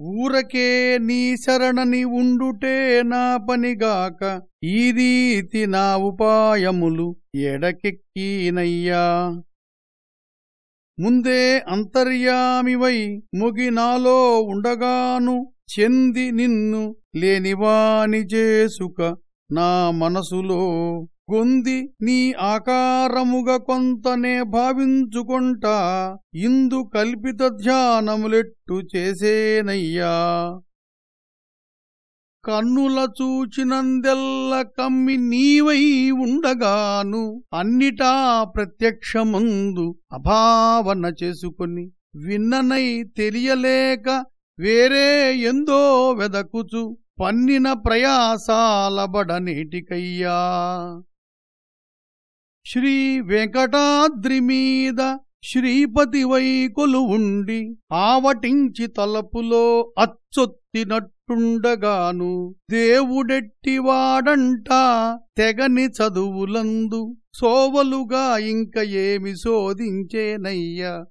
ఊరకే నీ శరణని ఉండుటే నా పనిగాక ఈ రీతి నా ఉపాయములు ఎడకెక్కీనయ్యా. ముందే అంతర్యామివై ముగినాలో ఉండగాను చెంది నిన్ను లేనివాని చేసుక నా మనసులో గొంది నీ ఆకారముగ కొంతనే భావించుకొంటా ఇందు కల్పిత ధ్యానములెట్టు చేసేనయ్యా. కన్నుల చూచినందెల్ల కమ్మి నీవై ఉండగాను అన్నిటా ప్రత్యక్షమందు అభావన చేసుకొని విన్ననై తెలియలేక వేరే ఎందో వెదకుచు పన్నిన ప్రయాసాలబడనేటికయ్యా శ్రీ వెంకటాద్రి మీద శ్రీపతి వైకులు ఉండి ఆవటించి తలపులో అచ్చొత్తినట్టుండగాను దేవుడెట్టివాడంట తెగని చదువులందు సోవలుగా ఇంక ఏమి శోధించేనయ్యా.